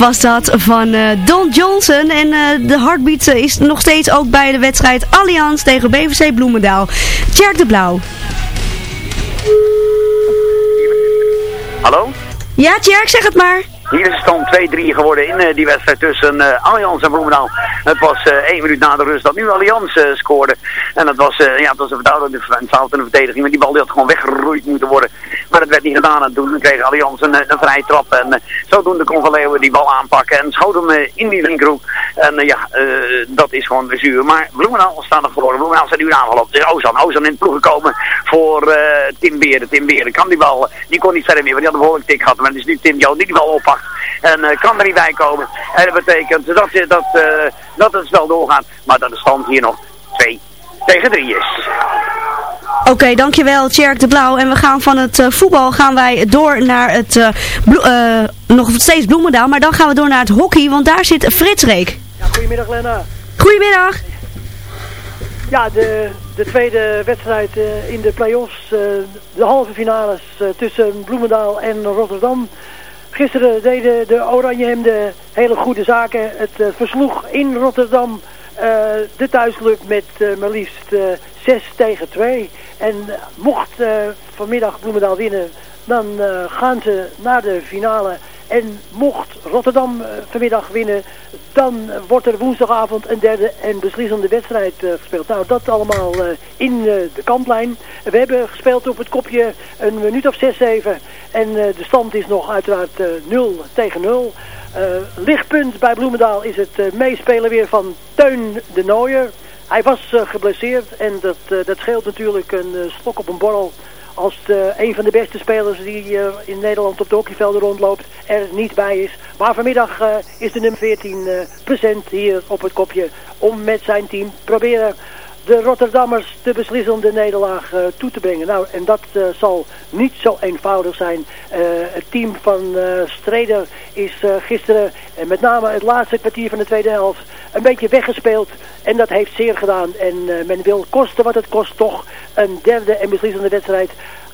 Was dat van uh, Don Johnson. En uh, de Heartbeat is nog steeds ook bij de wedstrijd Allianz tegen BVC Bloemendaal. Tjerk de Blauw. Hallo? Ja, Tjerk, zeg het maar. Hier is het stand 2-3 geworden in uh, die wedstrijd tussen uh, Allianz en Bloemendaal. Het was uh, één minuut na de rust dat nu Allianz scoorde. En dat was, ja, het was een fout in de verdediging. Maar die bal die had gewoon weggeroeid moeten worden. Maar dat werd niet gedaan. En toen kreeg Allianz een, een vrije trap. En zodoende kon Van Leeuwen die bal aanpakken. En schoot hem in die linkerhoek. En ja, dat is gewoon de zuur. Maar Bloemendaal staat nog verloren. Bloemendaal staat nu aangelopen. Het is Ozan. Ozan in het ploeg gekomen voor Tim Beren. Tim Beren kan die bal. Die kon niet verder meer. Want die had een behoorlijk tik gehad. Maar het is nu Tim Jo die die bal oppakt. En uh, kan er niet bij komen. En dat betekent dat, dat, uh, dat het spel doorgaat. Maar dat de stand hier nog 2 tegen 3 is. Oké, okay, dankjewel Tjerk de Blauw. En we gaan van het uh, voetbal gaan wij door naar het, uh, nog steeds Bloemendaal. Maar dan gaan we door naar het hockey, want daar zit Frits Reek. Ja, goedemiddag Lena. Goedemiddag. Ja, de, de tweede wedstrijd in de play-offs, de halve finales tussen Bloemendaal en Rotterdam. Gisteren deden de Oranjehemden hele goede zaken. Het uh, versloeg in Rotterdam uh, de thuisclub met uh, maar liefst 6 tegen 2. En mocht vanmiddag Bloemendaal winnen, dan gaan ze naar de finale. En mocht Rotterdam vanmiddag winnen, dan wordt er woensdagavond een derde en beslissende wedstrijd gespeeld. Nou, dat allemaal in de kantlijn. We hebben gespeeld op het kopje een minuut of 6, 7. En de stand is nog uiteraard 0 tegen 0. lichtpunt bij Bloemendaal is het meespelen weer van Teun de Nooier. Hij was geblesseerd en dat, dat scheelt natuurlijk een stok op een borrel als de, een van de beste spelers die in Nederland op de hockeyvelden rondloopt er niet bij is. Maar vanmiddag is de nummer 14 present hier op het kopje om met zijn team proberen de Rotterdammers de beslissende nederlaag uh, toe te brengen. Nou, en dat uh, zal niet zo eenvoudig zijn. Uh, het team van Streder is gisteren, en met name het laatste kwartier van de tweede helft, een beetje weggespeeld. En dat heeft zeer gedaan. En men wil kosten wat het kost toch een derde en beslissende wedstrijd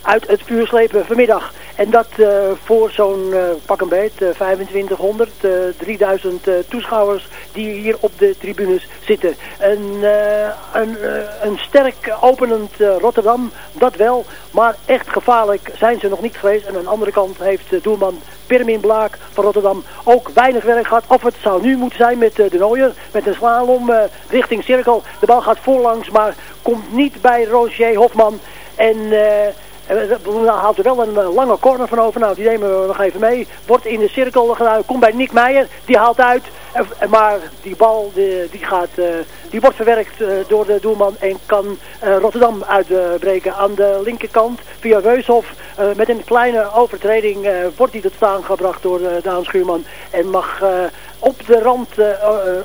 uit het vuur slepen vanmiddag. En dat uh, voor zo'n uh, pak een beet, uh, 2500, 3000 toeschouwers die hier op de tribunes zitten. Een, een, een sterk openend Rotterdam, dat wel, maar echt gevaarlijk zijn ze nog niet geweest. En aan de andere kant heeft doelman Pirmin Blaak van Rotterdam ook weinig werk gehad. Of het zou nu moeten zijn met de Nooier, met een slalom richting cirkel. De bal gaat voorlangs, maar komt niet bij Roger Hofman. En... Dan haalt er wel een eh, lange corner van over. Nou, die nemen we nog even mee. Wordt in de cirkel gedaan. Komt bij Nick Meijer. Die haalt uit. Maar die bal die, die, gaat, eh, die wordt verwerkt eh, door de doelman. En kan Rotterdam uitbreken. Aan de linkerkant via Weushof. Met een kleine overtreding wordt die tot staan gebracht door Daan Schuurman. En mag op de rand,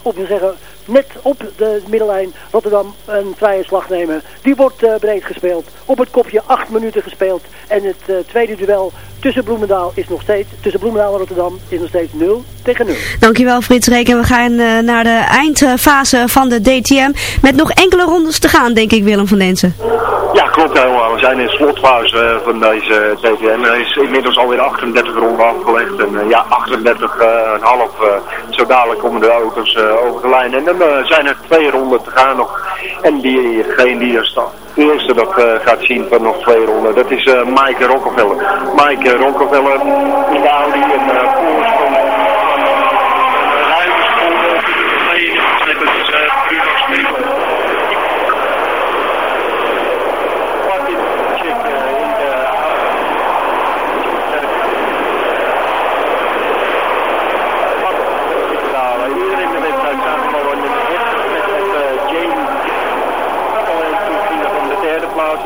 op te zeggen net op de middellijn Rotterdam een vrije slag nemen. Die wordt uh, breed gespeeld. Op het kopje acht minuten gespeeld. En het uh, tweede duel tussen Bloemendaal is nog steeds, tussen Bloemendaal en Rotterdam is nog steeds 0 tegen 0. Dankjewel Frits Reken. We gaan uh, naar de eindfase van de DTM. Met nog enkele rondes te gaan, denk ik Willem van Densen. Ja, klopt helemaal. We zijn in de slotfase van deze DTM. Er is inmiddels alweer 38 ronden afgelegd. En ja, 38,5 zo dadelijk komen de auto's over de lijn. En dan zijn er twee ronden te gaan nog. En die er staat, de eerste dat gaat zien van nog twee ronden, dat is Mike Rockefeller. Mike Rockefeller in de Audi en uh, voorsprong. Ruime sporen, dat is Bruno Spiegel.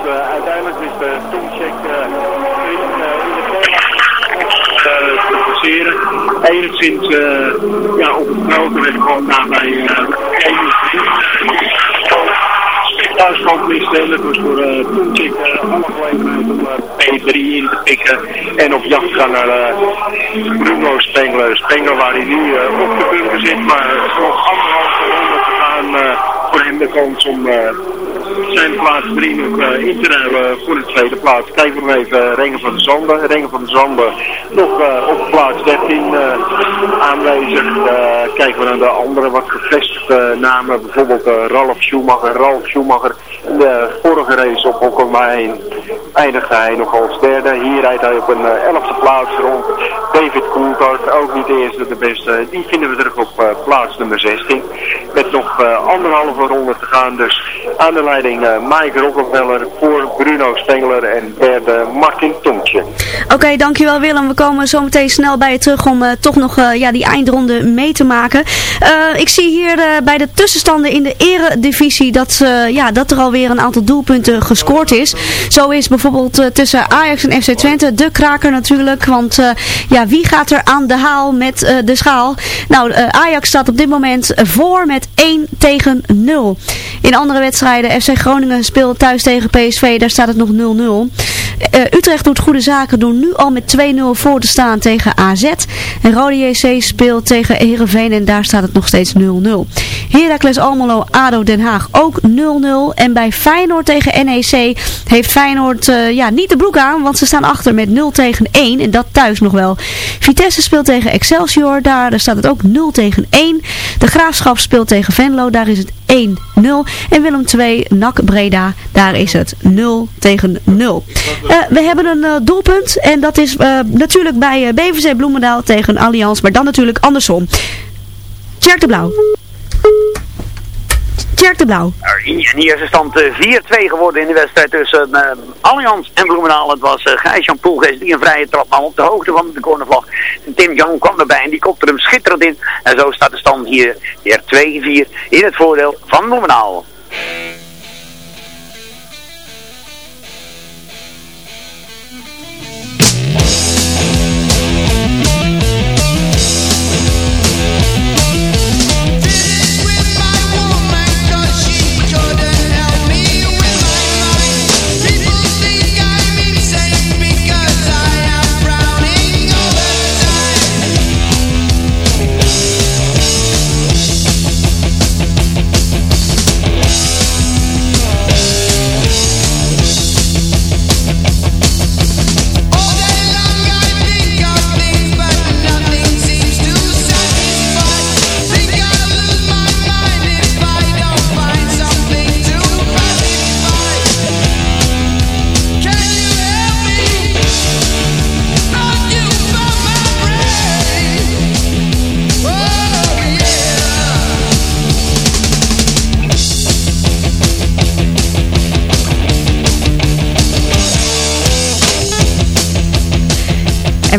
uh, uiteindelijk is de Tooncheck uh, in, uh, in de te passeren. Enigszins ja, op het grote weg kwam daarbij uh, thuiskant miste. En dat was voor uh, om P3 in te pikken. En op jacht gaan naar Bruno Spengler. Spengler waar hij nu op de bunker zit. Maar nog anderhalve ronde te gaan voor hem de kans om zijn plaats 3 nog uh, in te ruilen voor de tweede plaats. Kijken we even uh, Rengen van de Zanden. Rengen van de Zanden nog uh, op plaats 13 aanwezig. kijken we naar de andere wat gevestigde namen. Bijvoorbeeld Ralf Schumacher. Ralf Schumacher de vorige race op Hockenheim eindigde hij nog als derde. Hier rijdt hij op een elfde plaats rond. David Coulthard, ook niet de eerste de beste. Die vinden we terug op plaats nummer 16. Met nog anderhalve ronde te gaan. Dus aan de leiding uh, Mike Rockefeller voor Bruno Spengler en derde Martin Tontje. Oké, dankjewel Willem. We komen zo meteen snel bij je terug om toch nog ja, die eindronde mee te maken. ik zie hier bij de tussenstanden in de eredivisie dat, ja, dat er alweer een aantal doelpunten gescoord is. Zo is bijvoorbeeld tussen Ajax en FC Twente de kraker natuurlijk. Want ja, wie gaat er aan de haal met de schaal? Nou, Ajax staat op dit moment voor met 1 tegen 0. In andere wedstrijden, FC Groningen speelt thuis tegen PSV, daar staat het nog 0-0. Uh, eh, Utrecht doet goede zaken door nu al met 2-0 voor te staan tegen AZ. En Rode JC speelt tegen Heerenveen en daar staat het nog steeds 0-0. Heracles Almelo, ADO Den Haag ook 0-0. En bij Feyenoord tegen NEC heeft Feyenoord uh, ja, niet de broek aan, want ze staan achter met 0 tegen 1. En dat thuis nog wel. Vitesse speelt tegen Excelsior, daar, staat het ook 0 tegen 1. De Graafschap speelt tegen Venlo, daar is het En Willem 2, NAC Breda, daar is het 0 tegen 0. Uh, we hebben een uh, doelpunt en dat is uh, natuurlijk bij BVC Bloemendaal tegen Allianz, maar dan natuurlijk andersom. Tjerk de Blauw. Tjerk de Blauw. In eerste stand 4-2 geworden in de wedstrijd tussen uh, Allianz en Bloemendaal. Het was uh, Gijs-Jan Poelgeest die een vrije trap nam op de hoogte van de cornervlag. Tim Jong kwam erbij en die kopte hem schitterend in. En zo staat de stand hier weer 2-4 in het voordeel van Bloemendaal.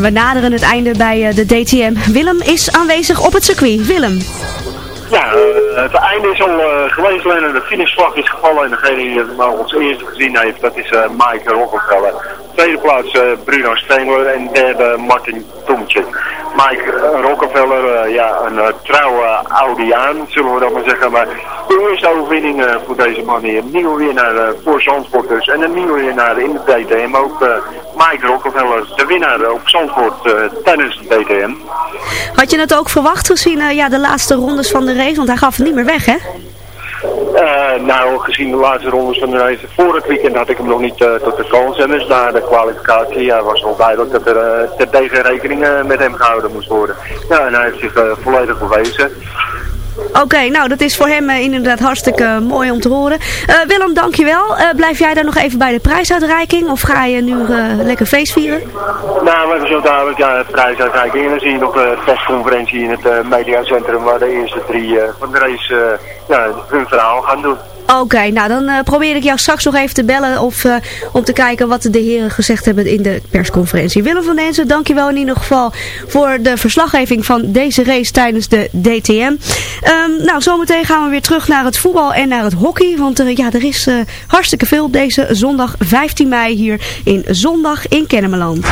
We naderen het einde bij de DTM. Willem is aanwezig op het circuit. Willem. Ja, het einde is al uh, geweest. Alleen de finishvlag is gevallen. En degene die het nou ons eerste gezien heeft, dat is uh, Mike Rockefeller. Tweede plaats Bruno Stengler en derde Martin Tomtje. Mike Rockefeller, ja, een trouwe Audiaan, zullen we dat maar zeggen. Maar de eerste overwinning voor deze man hier. Nieuwe winnaar voor Zandvoort dus. En een nieuwe winnaar in de DTM. Ook Mike Rockefeller, de winnaar op Zandvoort tijdens de DTM. Had je het ook verwacht gezien ja, de laatste rondes van de race? Want hij gaf het niet meer weg, hè? Uh, nou, gezien de laatste rondes van de race voor het weekend had ik hem nog niet uh, tot de kans. En dus na de kwalificatie ja, was wel duidelijk dat er uh, tegen rekening met hem gehouden moest worden. Ja, en hij heeft zich volledig bewezen. Oké, nou dat is voor hem uh, inderdaad hartstikke uh, mooi om te horen. Uh, Willem, dankjewel. blijf jij daar nog even bij de prijsuitreiking of ga je nu lekker feest vieren? Nou, we hebben zo dadelijk ja, prijsuitreiking en dan zie je nog de persconferentie in het mediacentrum waar de eerste drie van de race ja, hun verhaal gaan doen. Oké, nou dan uh, probeer ik jou straks nog even te bellen of, uh, om te kijken wat de heren gezegd hebben in de persconferentie. Willem van Denzen, dankjewel in ieder geval voor de verslaggeving van deze race tijdens de DTM. Um, nou, zometeen gaan we weer terug naar het voetbal en naar het hockey, want uh, ja, er is hartstikke veel op deze zondag 15 mei hier in Zondag in Kennemerland.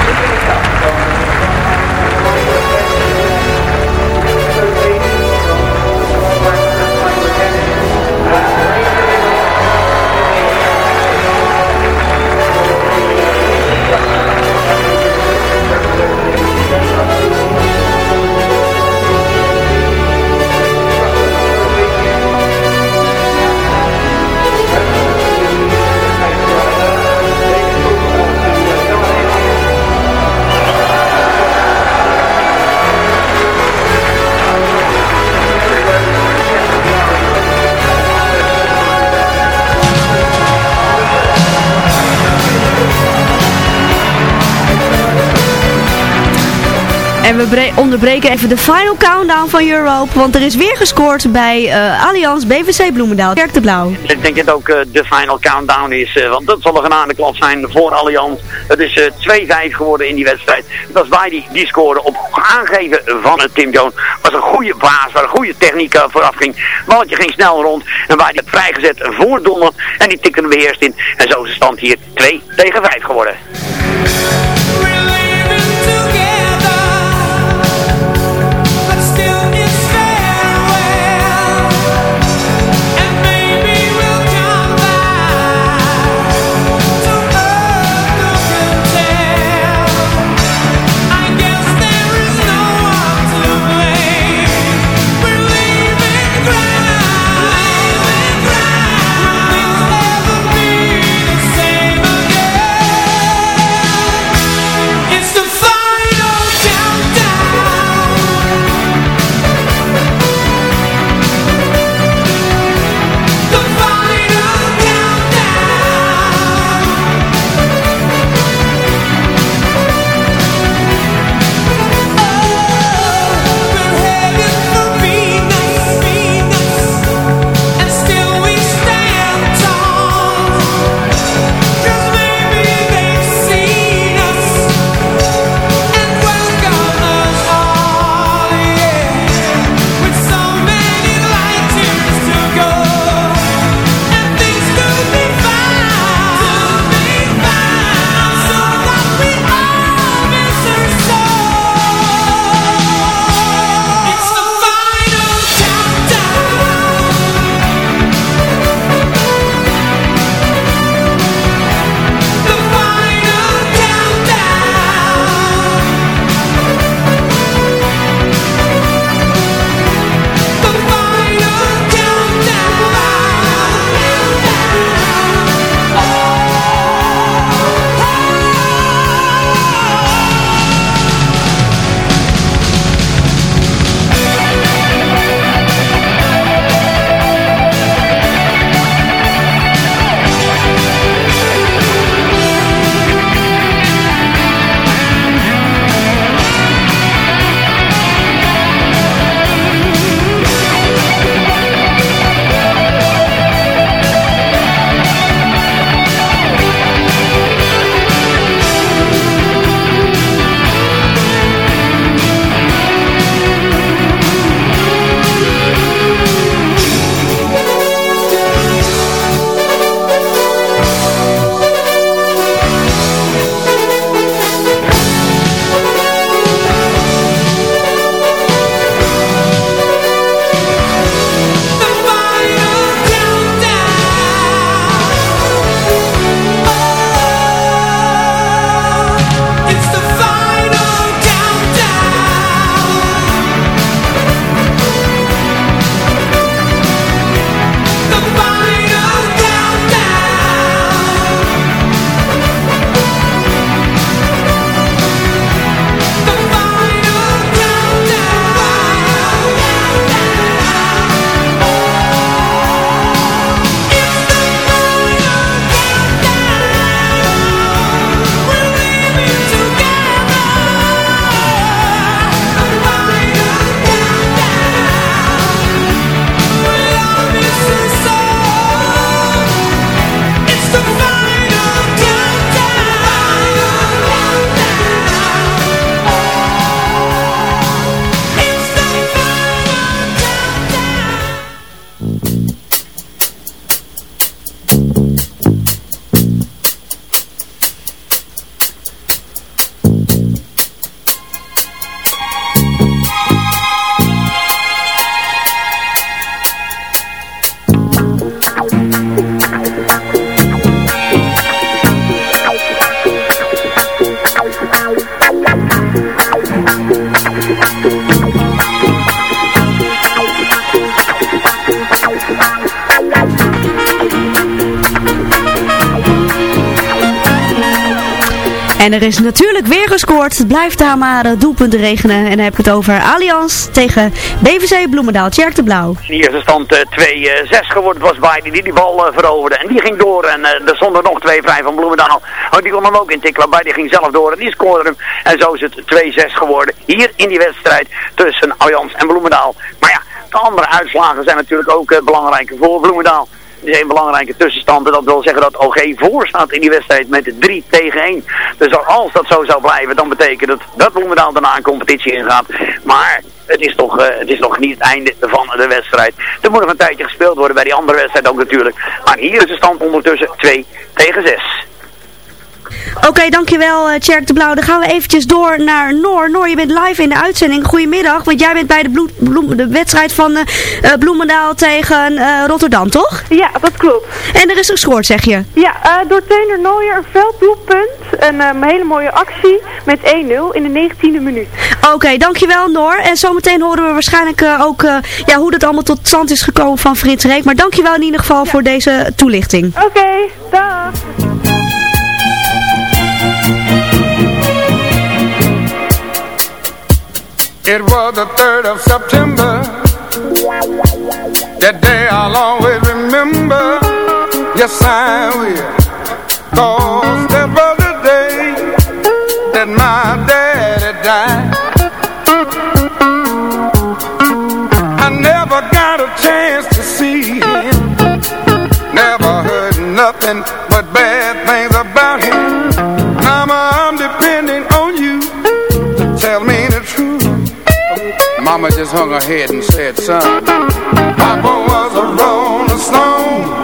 We onderbreken even de final countdown van Europe. Want er is weer gescoord bij uh, Allianz BVC Bloemendaal. Kerk de Blauw. Ik denk dat het ook uh, de final countdown is. Uh, want dat zal een genade klap zijn voor Allianz. Het is 2-5 geworden in die wedstrijd. Dat was Weidi die scoorde op aangeven van het Tim Jones. was een goede baas waar een goede techniek vooraf ging. Balletje ging snel rond. En Weidi had vrijgezet voor Donner. En die tikte hem beheerst in. En zo is de stand hier 2 tegen 5 geworden. Blijft daar maar uh, doelpunten regenen. En dan heb ik het over Allianz tegen BVC Bloemendaal. Tjerk de Blauw. In eerste stand uh, 2-6 geworden was Biden die die bal veroverde. En die ging door. En er stonden nog twee vrij van Bloemendaal. Oh, die kon hem ook intikkelen. Die ging zelf door en die scoorde hem. En zo is het 2-6 geworden. Hier in die wedstrijd tussen Allianz en Bloemendaal. Maar ja, de andere uitslagen zijn natuurlijk ook belangrijk voor Bloemendaal een belangrijke tussenstand. En dat wil zeggen dat OG voor staat in die wedstrijd met 3 tegen 1. Dus als dat zo zou blijven, dan betekent het dat Bloemendaal daarna een competitie ingaat. Maar het is, toch, uh, het is nog niet het einde van de wedstrijd. Er moet nog een tijdje gespeeld worden bij die andere wedstrijd ook natuurlijk. Maar hier is de stand ondertussen 2 tegen 6. Oké, okay, dankjewel uh, Tjerk de Blauw. Dan gaan we eventjes door naar Noor. Noor, je bent live in de uitzending. Goedemiddag, want jij bent bij de, bloed, bloem, de wedstrijd van uh, Bloemendaal tegen uh, Rotterdam, toch? Ja, dat klopt. En er is gescoord, zeg je? Ja, door trainer Nooier een velddoelpunt. Een um, hele mooie actie met 1-0 in de 19e minuut. Oké, okay, dankjewel Noor. En zometeen horen we waarschijnlijk ook ja, hoe dat allemaal tot stand is gekomen van Frits Reek. Maar dankjewel in ieder geval ja. voor deze toelichting. Oké, okay, dag. It was the 3rd of September. That day I'll always remember. Yes, I will. Cause that was the day That my daddy died Mama just hung her head and said, son, Papa was a rolling stone.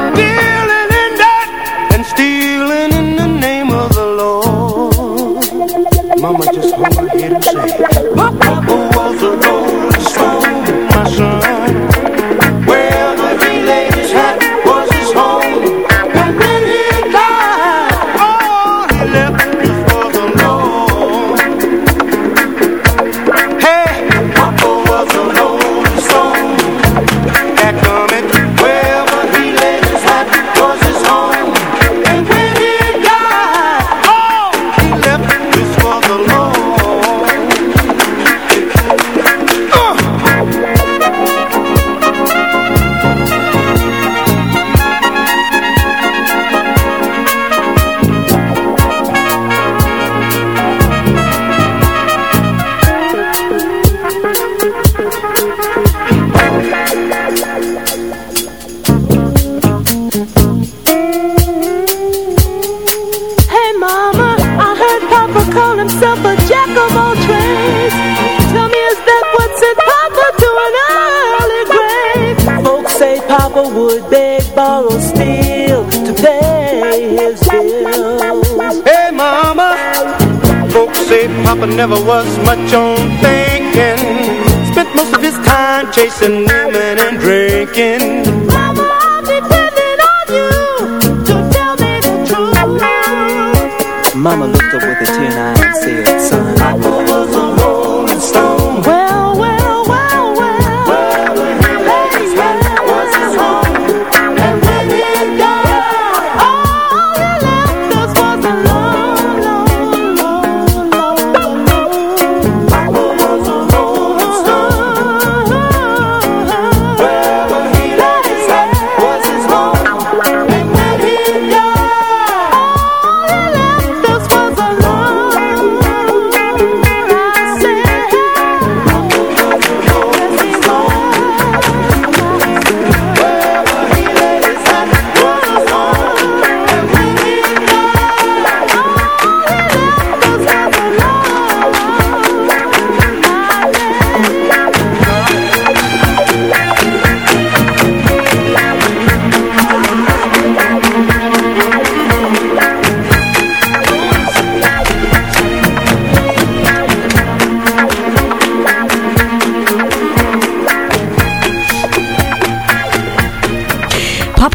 Papa never was much on thinking. Spent most of his time chasing women and drinking. Mama, I'm depending on you to tell me the truth. Mama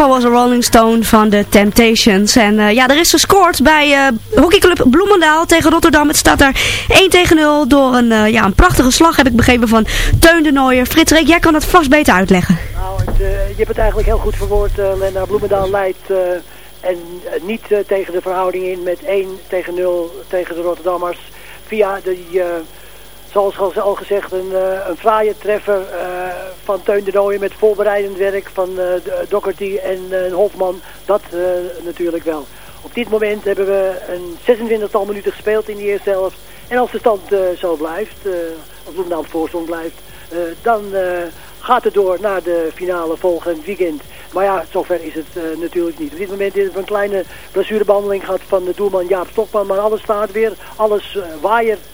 Was a Rolling Stone van de Temptations. En eh, ja, er is gescoord bij eh, hockeyclub Bloemendaal tegen Rotterdam. Het staat daar 1 tegen 0 door een, eh, ja, een prachtige slag heb ik begrepen van Teun de Nooier. Frits jij kan het vast beter uitleggen. Nou, je hebt het eigenlijk heel goed verwoord, uh, Lena. Bloemendaal leidt en niet tegen de verhouding in met 1 tegen 0 tegen de Rotterdammers. Via eh, zoals al- gezegd, een, eh, een fraaie treffer eh, van Teun de Nooijen met voorbereidend werk van eh, Doherty en Hofman. Dat natuurlijk wel. Op dit moment hebben we een 26-tal minuten gespeeld in de eerste helft. En als de stand zo blijft, als Bloemendaal op voorstand blijft, dan gaat het door naar de finale volgend weekend. Maar ja, zover is het natuurlijk niet. Op dit moment hebben we een kleine blessurebehandeling gehad van de doelman Jaap Stokman. Maar alles staat weer, alles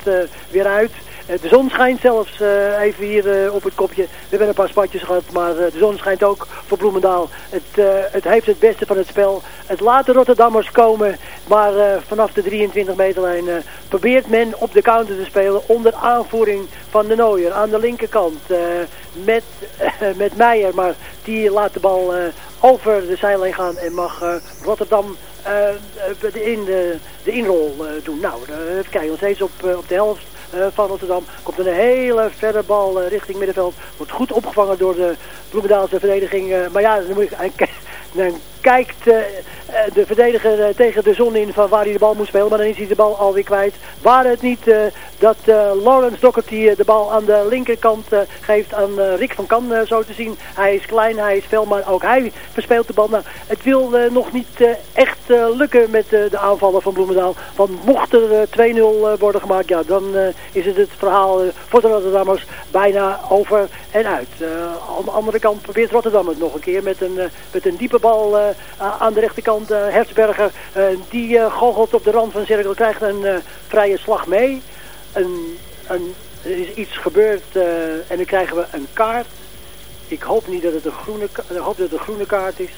eh, weer uit. Eh, de zon schijnt zelfs eh, even hier eh, op het kopje. We hebben een paar spatjes gehad, maar de zon schijnt ook voor Bloemendaal. Het, het heeft het beste van het spel. Het laat de Rotterdammers komen, maar vanaf de 23 meterlijn probeert men op de counter te spelen onder aanvoering van de Nooier aan de linkerkant. met, met Meijer, maar die laat de bal over de zijlijn gaan en mag Rotterdam de, in, de, de inrol doen. Nou, uh, even kijken, nog steeds op, op de helft van Rotterdam. Komt een hele verre bal eh, richting middenveld. Wordt goed opgevangen door de Bloemendaalse verdediging. eh, maar ja, dan, moet ik, dan kijkt eh, eh, de verdediger eh, tegen de zon in van waar hij de bal moet spelen. Maar dan is hij de bal alweer kwijt. Waar het niet dat Lawrence Doherty de bal aan de linkerkant geeft aan Rick van Kan zo te zien. Hij is klein, hij is fel, maar ook hij verspeelt de bal. Nou, het wil nog niet echt lukken met de aanvallen van Bloemendaal. Want mocht er eh, 2-0 eh, worden gemaakt, ja, dan is het het verhaal voor de Rotterdammers bijna over en uit. Aan de andere kant probeert Rotterdam het nog een keer met een, met een diepe bal aan de rechterkant. eh Hertzberger, eh, die eh goochelt op de rand van cirkel, krijgt een eh, vrije slag mee. Een, een, er is iets gebeurd eh, en dan krijgen we een kaart. Ik hoop niet dat het een groene, ik hoop dat het een groene kaart is.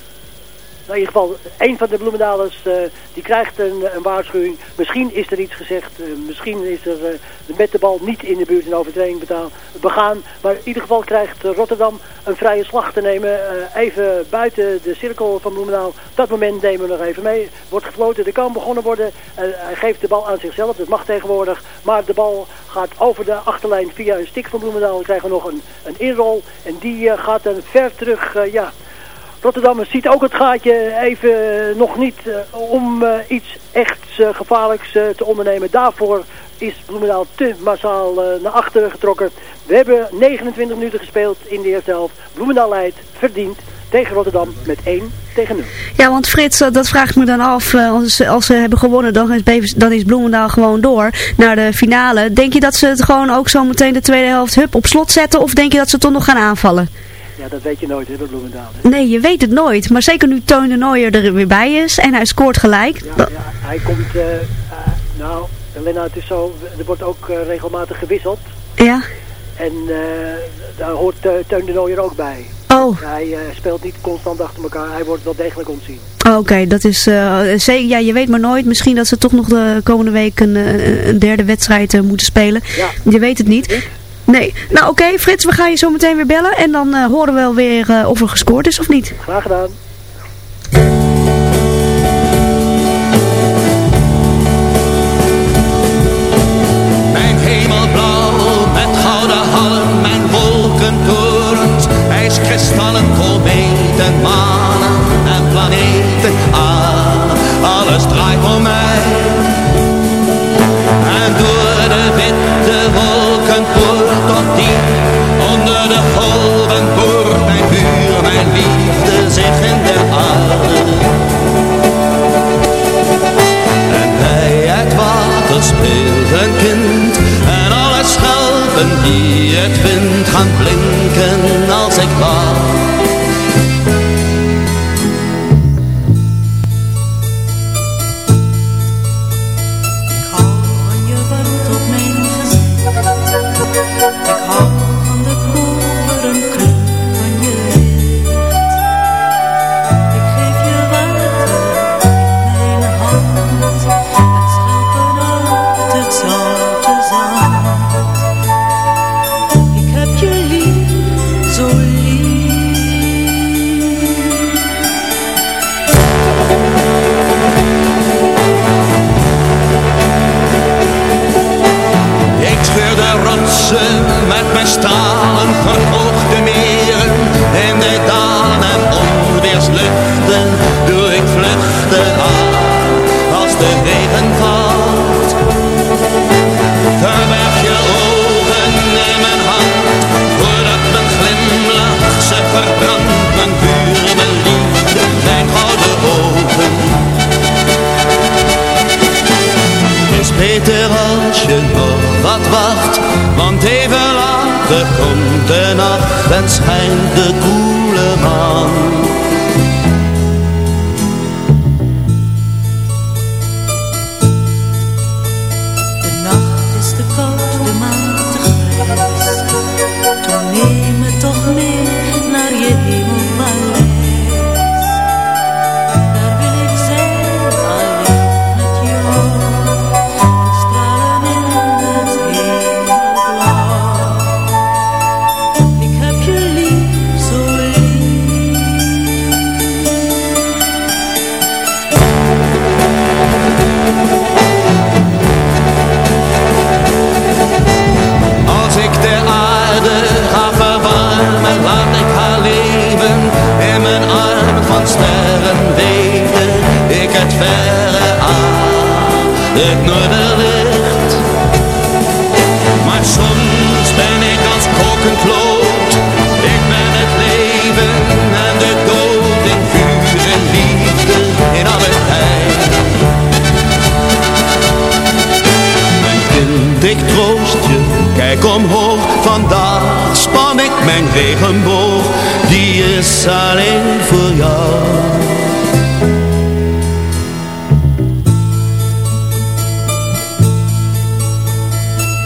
Nou, in ieder geval, een van de Bloemendalers eh, die krijgt een, een waarschuwing. Misschien is er iets gezegd. eh, misschien is er eh, met de bal niet in de buurt een overtreding betaal, begaan. Maar in ieder geval krijgt Rotterdam een vrije slag te nemen. even buiten de cirkel van Bloemendaal. Dat moment nemen we nog even mee. Wordt gefloten. Er kan begonnen worden. Hij geeft de bal aan zichzelf. Dat mag tegenwoordig. Maar de bal gaat over de achterlijn via een stik van Bloemendaal. Dan krijgen we nog een, een inrol. En die gaat dan ver terug. ja, Rotterdam ziet ook het gaatje even eh, nog niet eh, om eh, iets echt gevaarlijks te ondernemen. Daarvoor is Bloemendaal te massaal naar achteren getrokken. We hebben 29 minuten gespeeld in de eerste helft. Bloemendaal leidt, verdient, tegen Rotterdam met 1 tegen 0. Ja, want Frits, dat, vraagt me dan af. als, ze- als ze hebben gewonnen, dan is, dan is Bloemendaal gewoon door naar de finale. Denk je dat ze het gewoon ook zo meteen de tweede helft hup op slot zetten? Of denk je dat ze toch nog gaan aanvallen? Ja, dat weet je nooit, hè, bij Bloemendaal. hè. Nee, je weet het nooit. Maar zeker nu Teun de Nooier er weer bij is en hij scoort gelijk. Ja, ja, hij komt, eh, eh, nou, Lena, het is zo, er wordt ook eh, regelmatig gewisseld. Ja, En daar hoort Teun de Nooier ook bij. Oh, Hij speelt niet constant achter elkaar. Hij wordt wel degelijk ontzien. oké. dat is zeker. Ja, je weet maar nooit. Misschien dat ze toch nog de komende week een, een derde wedstrijd moeten spelen. Ja. Je weet het niet. Nee. Nou oké, Frits, we gaan je zo meteen weer bellen. En dan eh, horen we wel weer eh, of er gescoord is of niet. Graag gedaan. Schelpen die later komt de nacht en schijnt de koele maan. Het noorderlicht. Maar soms ben ik als kokend lood, ik ben het leven en de dood in vuur en liefde in alle tijd. Mijn kind, ik troost je, kijk omhoog, vandaag span ik mijn regenboog, die is alleen voor jou.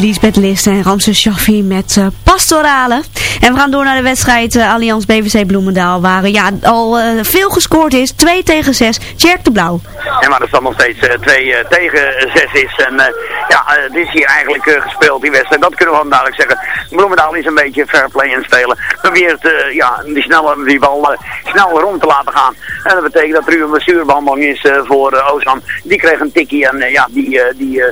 Lisbeth List en Ramses Shaffi met eh, Pastorale. En we gaan door naar de wedstrijd eh, Allianz BVC Bloemendaal. Waar eh, ja, al veel gescoord is. 2 tegen 6. Tjerk de Blauw. En maar er stand nog steeds 2 tegen 6 is. En ja, het is hier eigenlijk gespeeld, die wedstrijd. Dat kunnen we wel duidelijk zeggen. Bloemendaal is een beetje fair play in spelen. Probeert ja, die, snelle, die bal snel rond te laten gaan. En dat betekent dat er nu een blessurebehandeling is voor uh, Ozan. Die kreeg een tikkie en ja, die, die,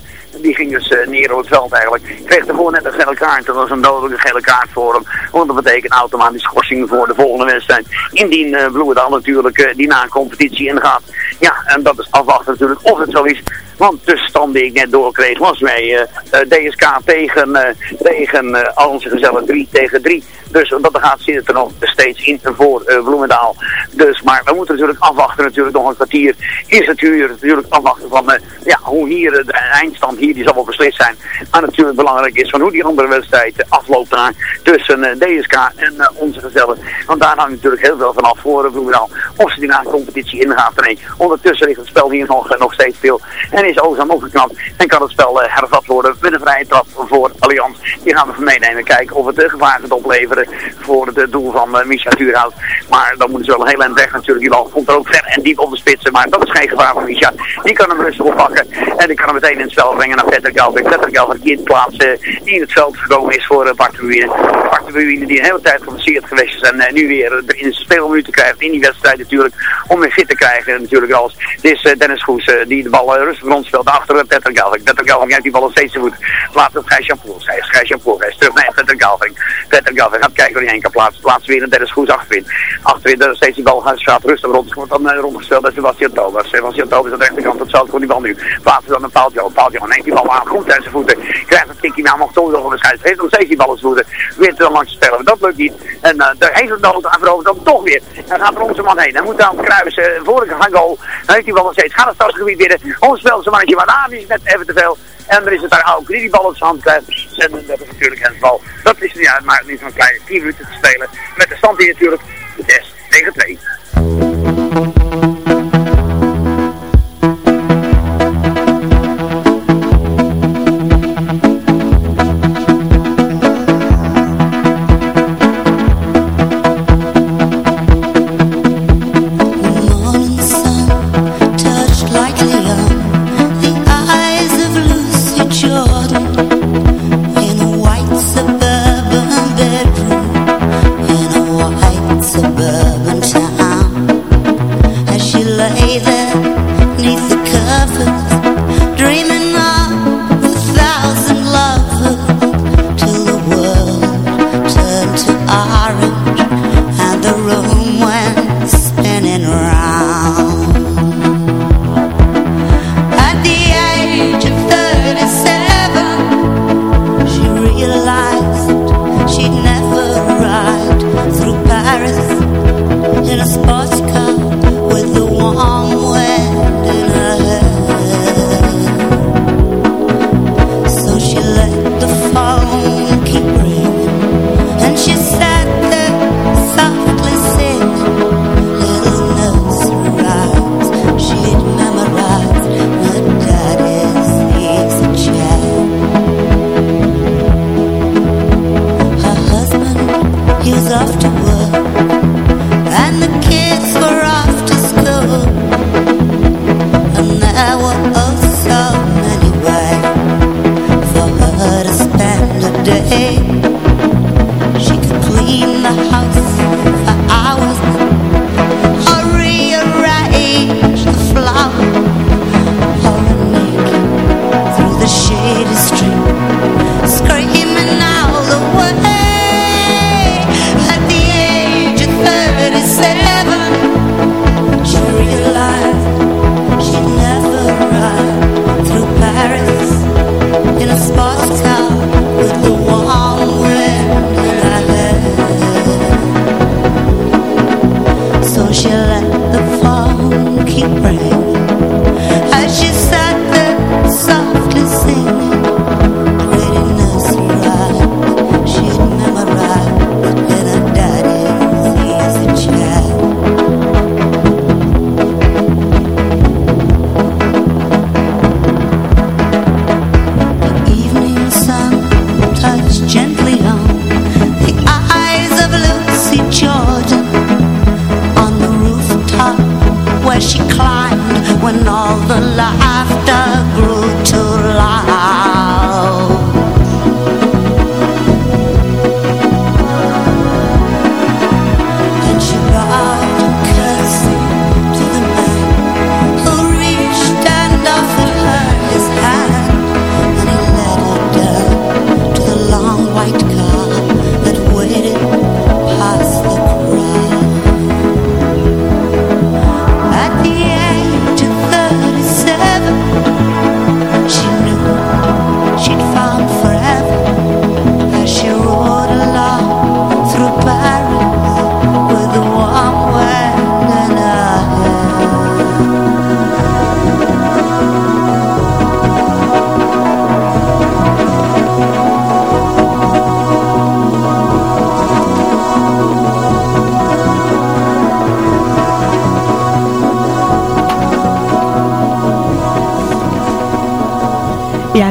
Die ging dus eh, neer op het veld eigenlijk. Kreeg er gewoon net een gele kaart. Dat was een dodelijke gele kaart voor hem. Want dat betekent automatisch schorsing voor de volgende wedstrijd. Indien uh, Bloemendaal natuurlijk uh, die na competitie ingaat. Ja, en dat is afwachten natuurlijk of het zo is. Want de stand die ik net doorkreeg was bij DSK tegen, tegen onze gezellen 3 tegen 3. Dus dat gaat zit er nog steeds in voor Bloemendaal. Dus, maar we moeten natuurlijk afwachten natuurlijk nog een kwartier. Is uur natuurlijk afwachten van ja, hoe hier de eindstand hier, die zal wel beslist zijn. Maar natuurlijk belangrijk is van hoe die andere wedstrijd afloopt daar tussen DSK en onze gezellen. Want daar hangt natuurlijk heel veel van af voor Bloemendaal. Of ze die na de competitie ingaan of nee. Ondertussen ligt het spel hier nog, nog steeds veel. En is Ozan opgeknapt en kan het spel hervat worden met een vrije trap voor Allianz. Die gaan we van meenemen. Kijken of het gevaar gaat opleveren voor het doel van uh, Misha Tuurhout. Maar dan moeten ze wel heel eind weg natuurlijk. Die bal komt er ook ver en diep op de spitsen. Maar dat is geen gevaar voor Misha. Die kan hem rustig oppakken. En die kan hem meteen in het spel brengen naar Petter Galvik. Petter Galvik die in het plaats uh, die in het veld gekomen is voor Bart de Buwine. Bart de Buwine die een hele tijd geblesseerd geweest is. En nu weer in zijn speelminuten krijgt in die wedstrijd natuurlijk. Om weer fit te krijgen natuurlijk alles. Dit is Dennis Goes die de bal rustig rondspeelt achter Petter Galvik. Petter Galvik heeft die bal steeds te voet. Laat het Gijs Jampoel. Gijs Jampoel. Gijs terug naar Petter. Petter Galvik waar hij heen kan plaatsen. Plaatsen weer een Dennis Goes achterin. Achterin daar steeds die bal gaat, gaat rustig rond. Wordt dan rondgespeeld bij Sebastian Thomas. Sebastian Thomas aan de rechterkant. Dat zal voor die bal nu. Plaatsen dan een. Paul Johan neemt die bal aan. Goed uit zijn voeten. Krijgt een tikje naar. Toch nog een scheids. Heeft nog steeds die bal in zijn voeten. Weer te langs te spelen. Dat lukt niet. En uh, de heeft het nood aan veroverd dan toch weer. Dan gaat er onze man heen. Hij moet dan kruisen. Uh, voor de gaan goal. Dan heeft die bal nog steeds. Gaat het stadsgebied binnen. Ons speelt zijn mannetje. Maar daar is net even te veel. En dan is het daar ook die bal in zijn hand krijgt. En dat is natuurlijk een bal. Dat is ja, maar nu zo'n kleine 10 minuten te spelen. Met de stand hier natuurlijk 6 tegen 2.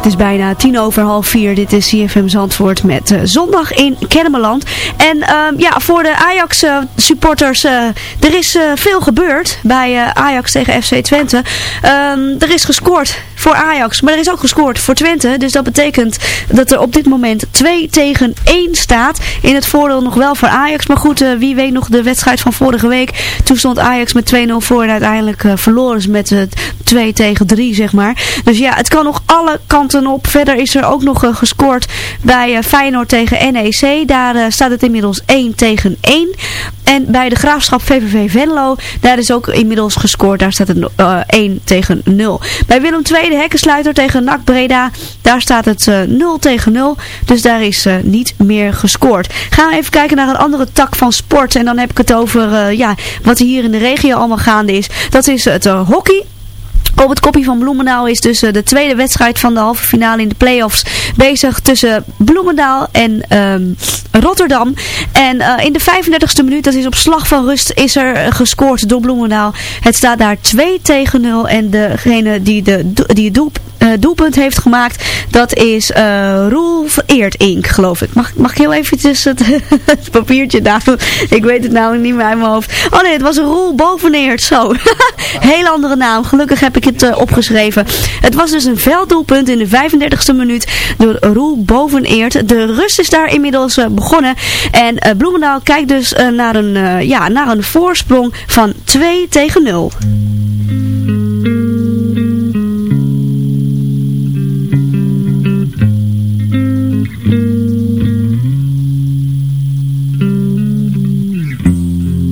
Het is bijna tien over half vier. Dit is CFM Zandvoort met uh, zondag in Kennemerland. En um, ja, voor de Ajax uh, supporters, uh, er is veel gebeurd bij Ajax tegen FC Twente. Um, er is gescoord voor Ajax, maar er is ook gescoord voor Twente. Dus dat betekent dat er op dit moment 2 tegen 1 staat. In het voordeel nog wel voor Ajax. Maar goed, wie weet nog de wedstrijd van vorige week. Toen stond Ajax met 2-0 voor en uiteindelijk verloren ze met 2 tegen 3 zeg maar. Dus ja, het kan nog alle kanten op. Verder is er ook nog gescoord bij Feyenoord tegen NEC. Daar staat het inmiddels 1 tegen 1. En bij de Graafschap VVV Venlo, daar is ook inmiddels gescoord. Daar staat het 1 tegen 0. Bij Willem II, de hekkensluiter tegen NAC Breda, daar staat het 0 tegen 0. Dus daar is niet meer gescoord. Gaan we even kijken naar een andere tak van sport. En dan heb ik het over ja, wat hier in de regio allemaal gaande is. Dat is het hockey. Het kopje van Bloemendaal is dus eh, de tweede wedstrijd van de halve finale in de playoffs bezig tussen Bloemendaal en um, Rotterdam. En uh, in de 35e minuut, dat is op slag van rust, is er gescoord door Bloemendaal. Het staat daar 2 tegen 0 en degene die, de, die het doel, doelpunt heeft gemaakt, dat is uh, Roel Eertink, geloof ik. Mag, mag ik heel eventjes het, het papiertje daar? Ik weet het namelijk niet meer uit mijn hoofd. Oh nee, het was Roel Boveneert, zo. Heel andere naam. Gelukkig heb ik het uh, opgeschreven. Het was dus een velddoelpunt in de 35e minuut door Roel Boveneert. De rust is daar inmiddels uh, begonnen. En uh, Bloemendaal kijkt dus naar, een, ja, naar een voorsprong van 2 tegen 0.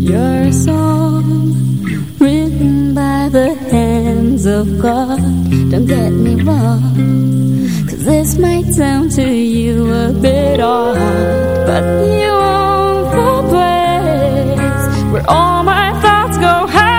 Your song written by the of God. Don't get me wrong, cause this might sound to you a bit odd, but you own the place where all my thoughts go hiding,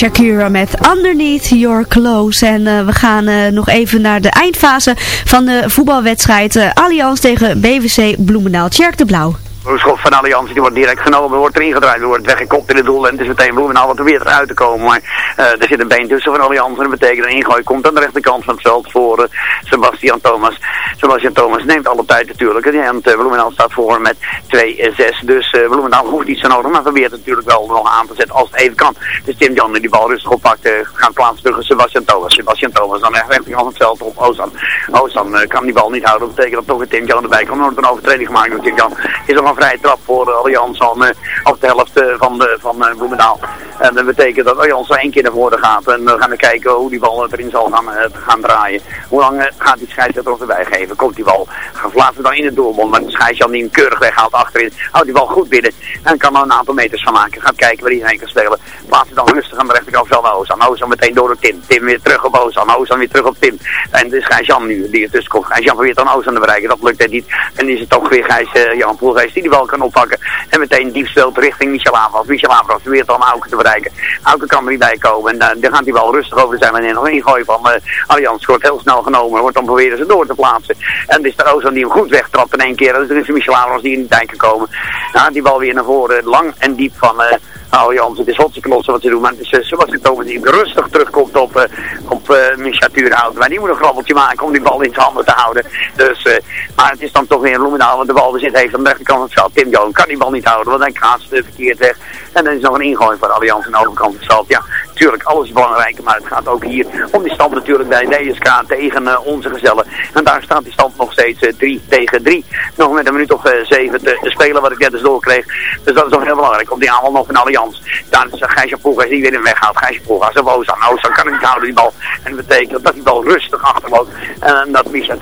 Shakira met Underneath Your Clothes. En uh, we gaan uh, nog even naar de eindfase van de voetbalwedstrijd uh, Allianz tegen BVC Bloemendaal. Tjerk de Blauw schot van Allianz, die wordt direct genomen, wordt erin gedraaid, wordt weggekopt in het doel en het is meteen Bloemendaal wat er weer eruit te komen. Maar er zit een been tussen van Allianz en dat betekent een ingooi komt aan de rechterkant van het veld voor Sebastian Thomas. Sebastian Thomas neemt alle tijd natuurlijk en uh, Bloemendaal staat voor met 2-6. Dus uh, Bloemendaal hoeft niet zo nodig, maar probeert natuurlijk wel nog aan te zetten als het even kan. Dus Tim Jan die bal rustig oppakt, uh, gaan plaatsen tegen Sebastian Thomas. Sebastian Thomas dan echt van het veld op Ozan. Ozan kan die bal niet houden, dat betekent dat toch weer Tim Jan erbij komt. Er wordt een overtreding gemaakt door Tim Jan. Is nog een vrije trap voor Allianz aan, op de helft van, de, van Bloemendaal. En dat betekent dat Allianz er één keer naar voren gaat. En we gaan kijken hoe die bal erin zal gaan, gaan draaien. Hoe lang gaat die scheidsrechter erbij geven? Komt die bal? Laten we dan in het doelmond. Maar scheidsrechter die hem keurig weghaalt achterin. Houdt die bal goed binnen. En kan er een aantal meters van maken. Gaat kijken waar hij heen kan spelen. Plaatsen dan rustig aan de rechterkant van Ozan. Ozan meteen door de Tim. Tim weer terug op Ozan. Ozan weer terug op Tim. En de Gijs-Jan nu die er tussen komt. Gijs-Jan probeert dan Ozan te bereiken. Dat lukt het niet. En is het toch weer Gijs-Jan uh, Poelgeest die die bal kan oppakken. En meteen diep richting Michel Avras. Michel Avras probeert dan Auken te bereiken. Auken kan er niet bij komen. En uh, dan gaat hij wel rustig over zijn. En nog één gooi van uh, Allianz wordt heel snel genomen. Wordt dan proberen ze door te plaatsen. En het is de Ozan die hem goed wegtrapt in één keer. Dus er is Michel Avras die in de tijd kan komen. Nou, die bal weer naar voren. Lang en diep van... Uh, nou Jans, het is hotseklossen wat ze doen, maar het is uh, Sebastian Thomas die rustig terugkomt op, uh, op uh, Tuurhout. Maar die moet een grabbeltje maken om die bal in zijn handen te houden. Dus, maar het is dan toch weer Bloemendaal, want de bal bezit heeft aan de rechterkant van het veld. Tim Joon kan die bal niet houden, want hij gaat verkeerd weg. En dan is nog een ingooi voor Allianz aan de overkant van het veld. Ja, natuurlijk, alles is belangrijk, maar het gaat ook hier om die stand natuurlijk bij DSK tegen uh, onze gezellen. En daar staat die stand nog steeds 3 uh, tegen 3. Nog met een minuut of 7 te spelen, wat ik net eens doorkreeg. Dus dat is nog heel belangrijk, om die aanval nog van Allianz daar is Gijsje Poelgas die weer hem weghaalt. Gijsje Poelgas en Ozan. Ozan kan niet houden die bal. En dat betekent dat die bal rustig achterloopt. En dat Misha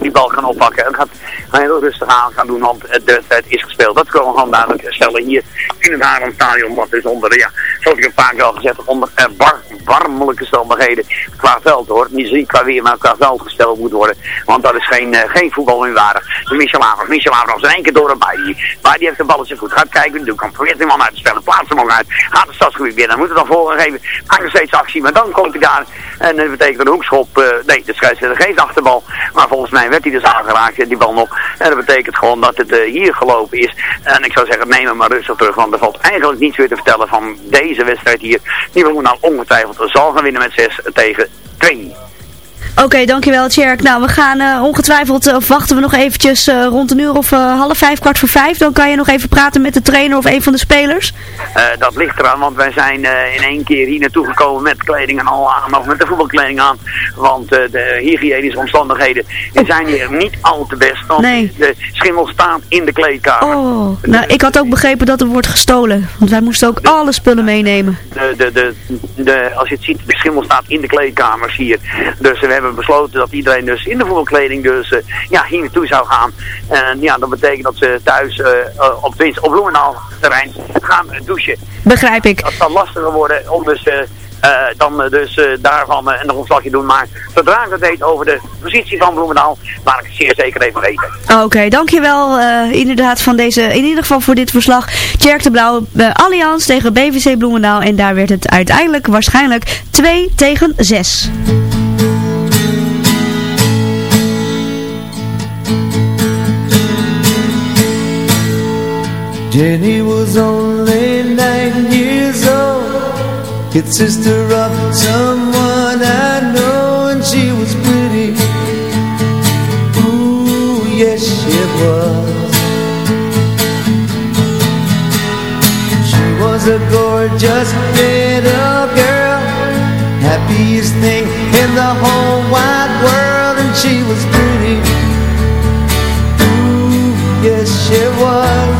die bal kan oppakken. En gaat heel rustig aan gaan doen, want de wedstrijd is gespeeld. Dat kunnen we gewoon duidelijk stellen hier in het Haarlem Stadion. Wat dus onder, ja, zoals ik een paar keer al gezegd heb, onder bar warmelijke omstandigheden qua veld hoor. Niet qua weer, maar qua veld gesteld moet worden. Want dat is geen, uh, geen voetbal meer waardig. Michel Avers, Michel Avers in één keer door een Baai. Baai heeft de bal in zijn. Gaat kijken, doet kan probeert hem al uit te spelen. Plaats hem ook uit. Gaat het stadsgebied binnen. Moet het dan volgeven. Maakt nog steeds actie. Maar dan komt hij daar. En dat betekent een hoekschop. Uh, nee, de scheidsrechter geeft achterbal. Maar volgens mij werd hij dus aangeraakt. Die bal nog. En dat betekent gewoon dat het hier gelopen is. En ik zou zeggen, neem hem maar rustig terug. Want er valt eigenlijk niets weer te vertellen van deze wedstrijd hier. Die we ongetwijfeld zal gaan winnen met 6 tegen 2. Oké, okay, dankjewel Tjerk. Nou, we gaan uh, ongetwijfeld, uh, of wachten we nog eventjes uh, rond een uur of half vijf, kwart voor vijf. Dan kan je nog even praten met de trainer of een van de spelers. dat ligt eraan, want wij zijn in één keer hier naartoe gekomen met kleding en al aan, of met de voetbalkleding aan. Want de hygiënische omstandigheden zijn hier niet al te best. Want nee. de schimmel staat in de kleedkamer. Oh, nou ik had ook begrepen dat er wordt gestolen. Want wij moesten ook de, alle spullen meenemen. De, de, de, de, als je het ziet, de schimmel staat in de kleedkamers hier. Dus we hebben besloten dat iedereen dus in de voetbalkleding dus uh, ja, hier naartoe zou gaan. En ja, dat betekent dat ze thuis uh, op, het op Bloemendaal terrein gaan douchen. Begrijp ik. Dat zal lastiger worden om dus... Uh, dan uh, dus uh, daarvan nog een slagje doen. Maar zodra ik het weet over de positie van Bloemendaal, laat ik het zeer zeker even weten. Oké, okay, dankjewel inderdaad van deze, in ieder geval voor dit verslag. Tjerk de Blauw, Allianz tegen BVC Bloemendaal. En daar werd het uiteindelijk waarschijnlijk 2 tegen 6. Jenny was only nine years old. Kid sister of someone I know And she was pretty. Ooh, yes she was. She was a gorgeous little girl Happiest thing in the whole wide world And she was pretty. Ooh, yes she was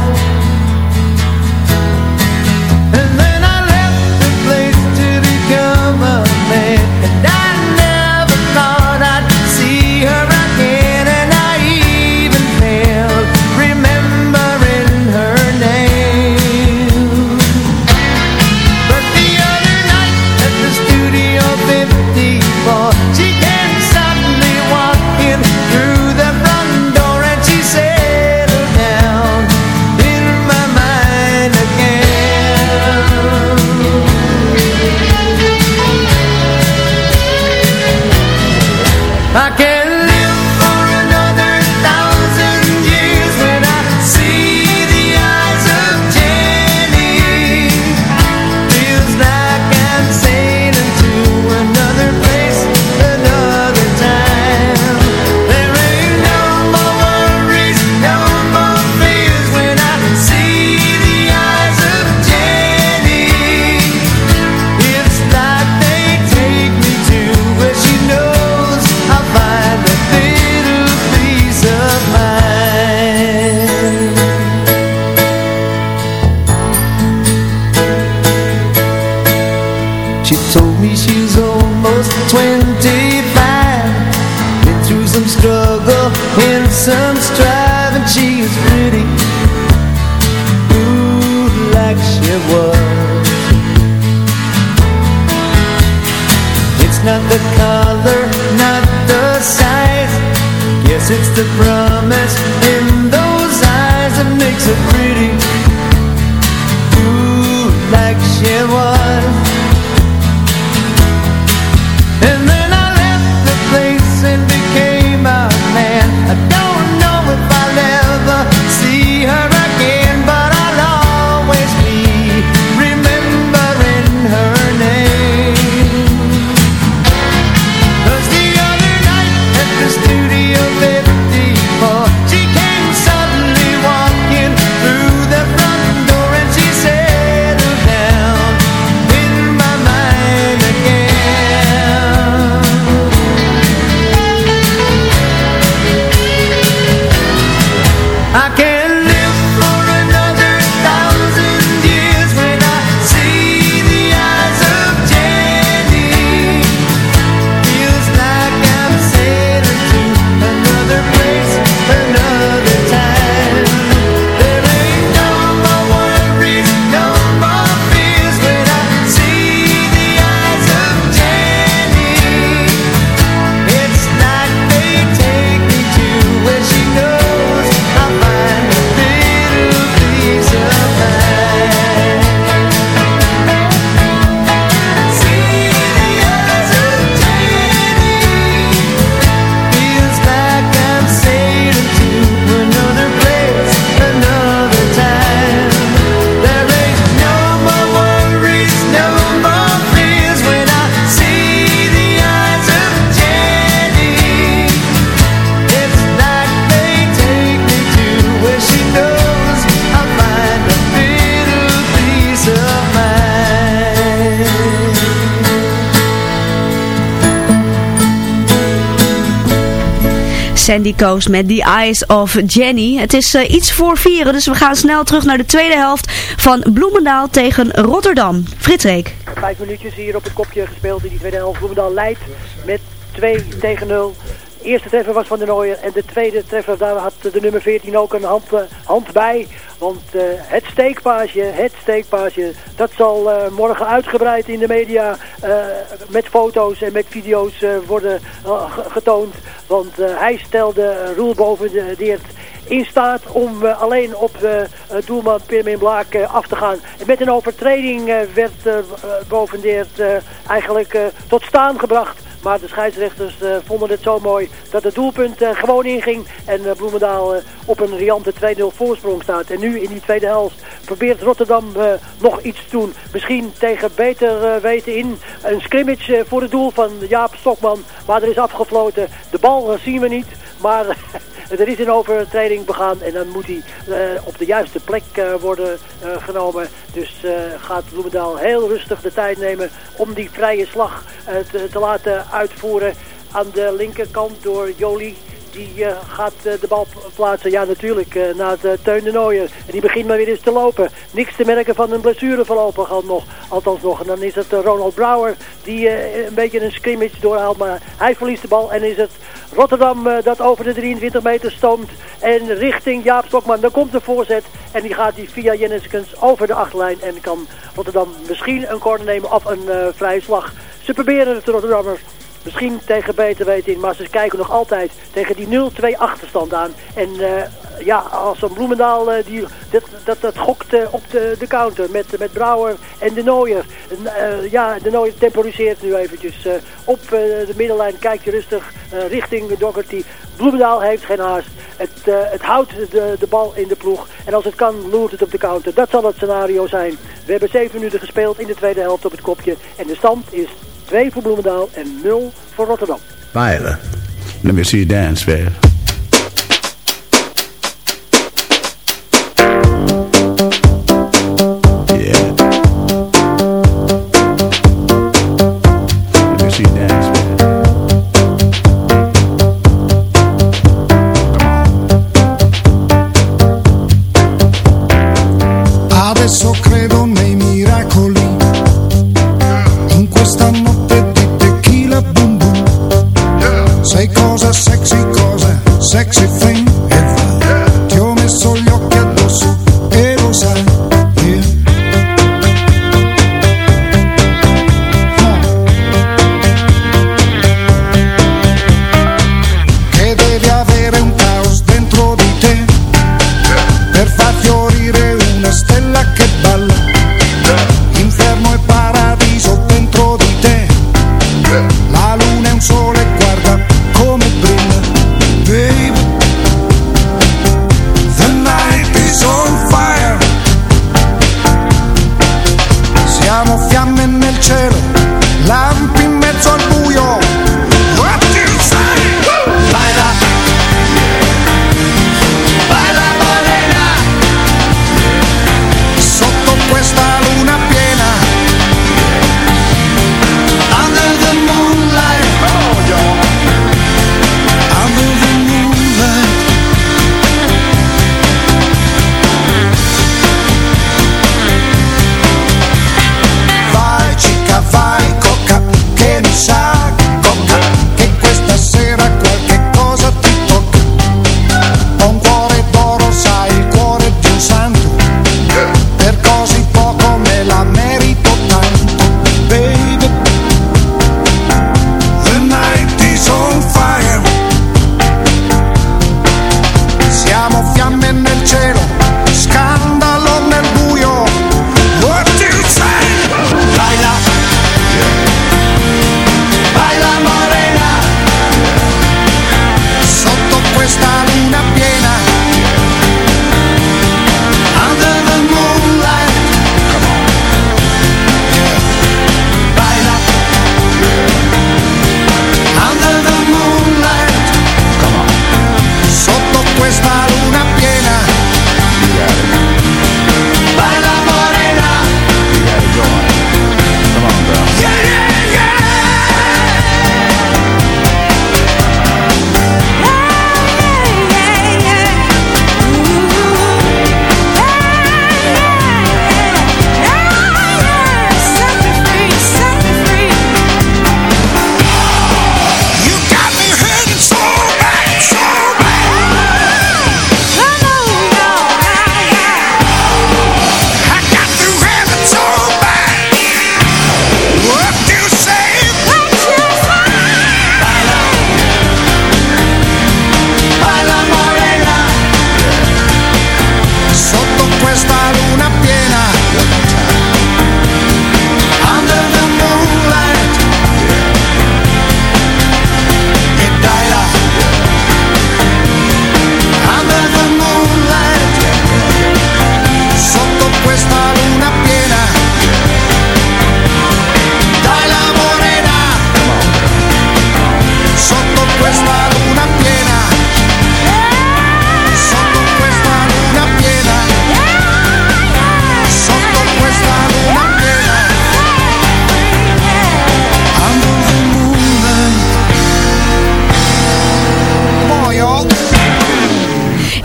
Sandy Coast met The Eyes of Jenny. Het is uh, iets voor vieren, dus we gaan snel terug naar de tweede helft van Bloemendaal tegen Rotterdam. Frits Reek. Vijf minuutjes hier op het kopje gespeeld in die tweede helft. Bloemendaal leidt met 2 tegen 0. De eerste treffer was van de Nooier en de tweede treffer, daar had de nummer 14 ook een hand, uh, hand bij. Want uh, het steekpaasje, het steekpaasje, dat zal morgen uitgebreid in de media met foto's en met video's worden getoond. Want hij stelde Roel Bovendeert in staat om alleen op doelman Pirmin Blaak af te gaan. Met een overtreding werd Bovendeert eigenlijk tot staan gebracht. Maar de scheidsrechters uh, vonden het zo mooi dat het doelpunt uh, gewoon inging. En uh, Bloemendaal op een riante 2-0 voorsprong staat. En nu in die tweede helft probeert Rotterdam nog iets te doen. Misschien tegen beter weten in. Een scrimmage voor het doel van Jaap Stokman. Maar er is afgefloten. De bal zien we niet. Maar er is een overtreding begaan en dan moet hij uh, op de juiste plek uh, worden uh, genomen. Dus gaat Bloemendaal heel rustig de tijd nemen om die vrije slag te, laten uitvoeren. Aan de linkerkant door Jolie. Die gaat de bal plaatsen. Ja, natuurlijk, naar de Teun de Nooier. En die begint maar weer eens te lopen. Niks te merken van een blessure voorlopig nog. Althans nog. En dan is het Ronald Brouwer die een beetje een scrimmage doorhaalt. Maar hij verliest de bal en is het Rotterdam uh, dat over de 23 meter stoomt. En richting Jaap Stokman. Dan komt de voorzet. En die gaat die via Jenniskens over de achterlijn. En kan Rotterdam misschien een corner nemen of een uh, vrije slag. Ze proberen het Rotterdammers. Misschien tegen beter weten in, maar ze kijken nog altijd tegen die 0-2 achterstand aan. En uh, ja, als zo'n Bloemendaal, uh, die, dat, dat, dat gokt uh, op de, de counter met, met Brouwer en de Nooier. Ja, de Nooier temporiseert nu eventjes op de middenlijn, kijkt je rustig richting Dougherty. Bloemendaal heeft geen haast. Het, het houdt de, de bal in de ploeg. En als het kan, loert het op de counter. Dat zal het scenario zijn. We hebben 7 minuten gespeeld in de tweede helft op het kopje. En de stand is 2 voor Bloemendaal en 0 voor Rotterdam. Violet, let me see you dance, babe. Adesso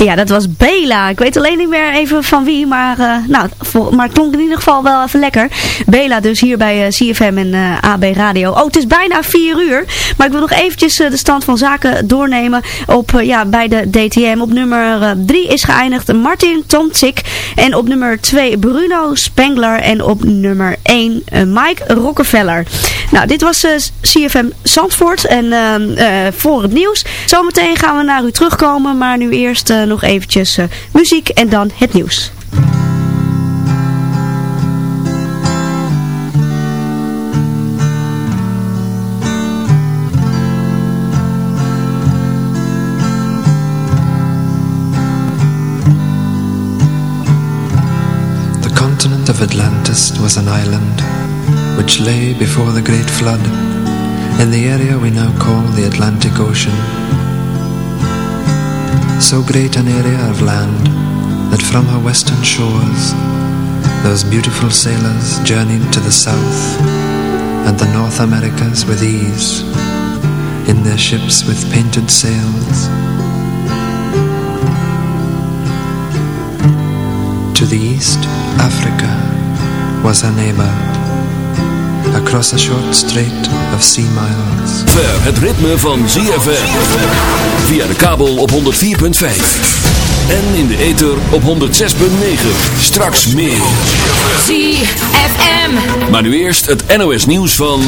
Ja, dat was Bela. Ik weet alleen niet meer even van wie, maar, uh, nou, maar het klonk in ieder geval wel even lekker. Bela dus hier bij uh, CFM en uh, AB Radio. Oh, het is bijna 4 uur, maar ik wil nog eventjes de stand van zaken doornemen op, ja, bij de DTM. Op nummer 3 is geëindigd Martin Tomczyk en op nummer 2 Bruno Spengler en op nummer 1 Mike Rockefeller. Nou, dit was CFM Zandvoort en voor het nieuws. Zometeen gaan we naar u terugkomen, maar nu eerst uh, nog eventjes uh, muziek en dan het nieuws. Of Atlantis was an island which lay before the great flood in the area we now call the Atlantic Ocean. So great an area of land that from her western shores those beautiful sailors journeyed to the south and the North Americas with ease in their ships with painted sails. To the east, Africa was her neighbor across a short strait of sea miles. Ver het ritme van ZFM. Via de kabel op 104.5. En in de ether op 106.9. Straks meer. ZFM. Maar nu eerst het NOS nieuws van...